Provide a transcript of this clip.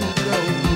turn it over.